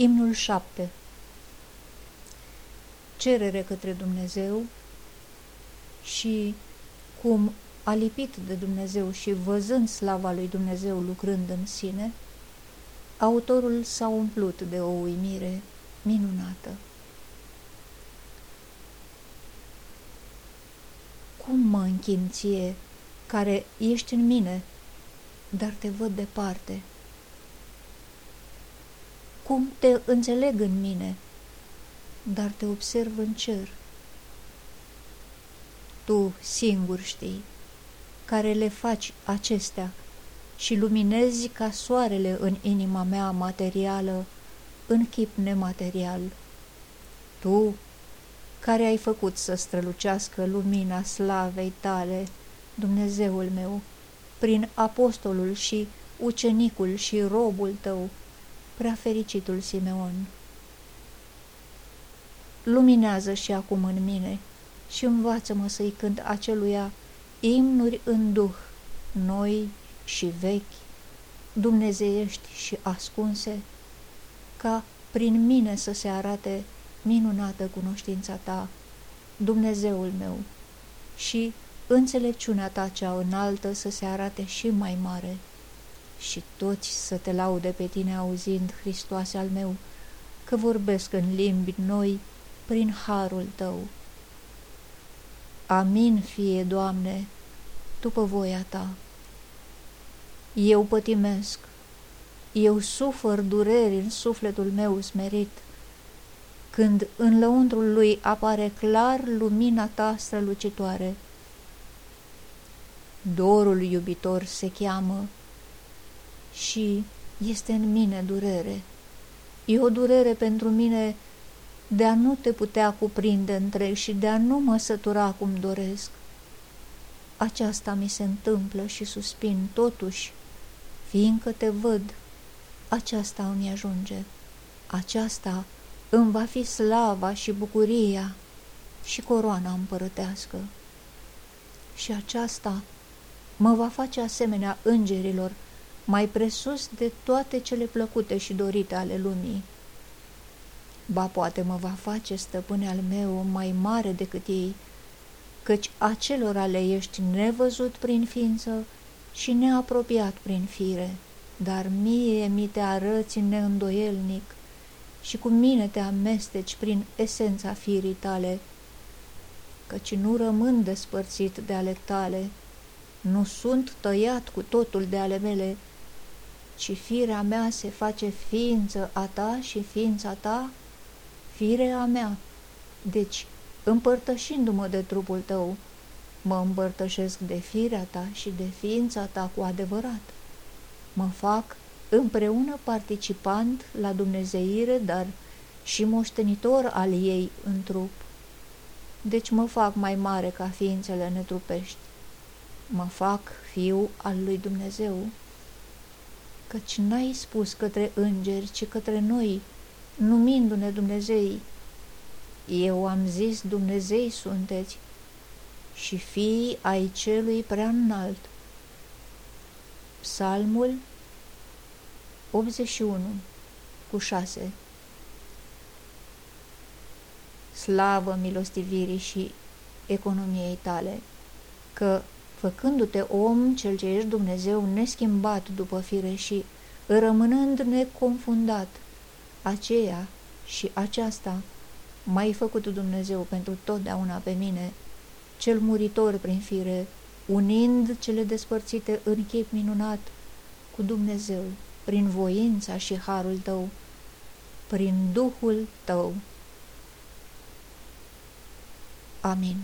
Imnul 7 Cerere către Dumnezeu și cum a lipit de Dumnezeu și văzând slava lui Dumnezeu lucrând în sine, autorul s-a umplut de o uimire minunată. Cum mă închin ție, care ești în mine, dar te văd departe? Cum te înțeleg în mine, dar te observ în cer? Tu singur știi, care le faci acestea și luminezi ca soarele în inima mea materială, în chip nematerial. Tu, care ai făcut să strălucească lumina slavei tale, Dumnezeul meu, prin apostolul și ucenicul și robul tău, prea fericitul Simeon. Luminează și acum în mine și învață-mă să-i cânt aceluia imnuri în duh, noi și vechi, dumnezeiești și ascunse, ca prin mine să se arate minunată cunoștința ta, Dumnezeul meu, și înțelepciunea ta cea înaltă să se arate și mai mare, și toți să te laude pe tine auzind, Hristoase al meu, că vorbesc în limbi noi prin harul tău. Amin fie, Doamne, după voia ta. Eu pătimesc, eu sufăr dureri în sufletul meu smerit, când în lăuntrul lui apare clar lumina ta strălucitoare. Dorul iubitor se cheamă și este în mine durere. E o durere pentru mine de a nu te putea cuprinde întreg și de a nu mă sătura cum doresc. Aceasta mi se întâmplă și suspin totuși, fiindcă te văd, aceasta îmi ajunge, aceasta îmi va fi slava și bucuria și coroana împărătească. Și aceasta mă va face asemenea îngerilor, mai presus de toate cele plăcute și dorite ale lumii. Ba poate mă va face, stăpâne al meu, mai mare decât ei, căci acelora le ești nevăzut prin ființă și neapropiat prin fire, dar mie mi te arăți neîndoielnic și cu mine te amesteci prin esența firii tale, căci nu rămân despărțit de ale tale, nu sunt tăiat cu totul de ale mele, ci firea mea se face ființă a ta și ființa ta, firea mea. Deci, împărtășindu-mă de trupul tău, mă împărtășesc de firea ta și de ființa ta cu adevărat. Mă fac împreună participant la dumnezeire, dar și moștenitor al ei în trup. Deci mă fac mai mare ca ființele netrupești. Mă fac fiu al lui Dumnezeu, căci n-ai spus către îngeri, ci către noi, numindu-ne Dumnezei. Eu am zis Dumnezei sunteți și fii ai celui prea înalt. Psalmul 81 cu 6 Slavă milostivirii și economiei tale, că, făcându-te om, cel ce ești Dumnezeu neschimbat după fire și rămânând neconfundat, aceea și aceasta m-ai făcut Dumnezeu pentru totdeauna pe mine, cel muritor prin fire, unind cele despărțite în chip minunat cu Dumnezeu prin voința și harul tău, prin Duhul tău. Amin.